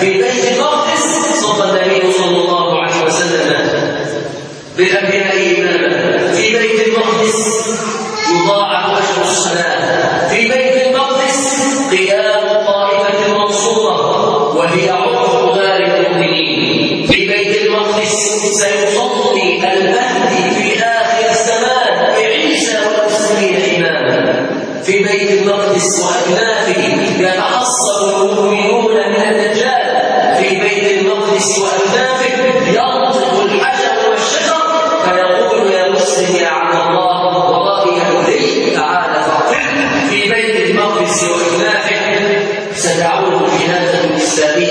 في بيت المقدس صلى النبي صلى الله عليه وسلم بالأنبياء إماما في بيت المقدس يضاعف أجر الصلاة. في بيت المقدس قيام طائفة منصورة وهي عرض غار المؤمنين. في بيت المقدس سيصلي المهدي في آخر الزمان بعيسى والمسلمين إماما. في بيت المقدس وأكنافه إلى السبيل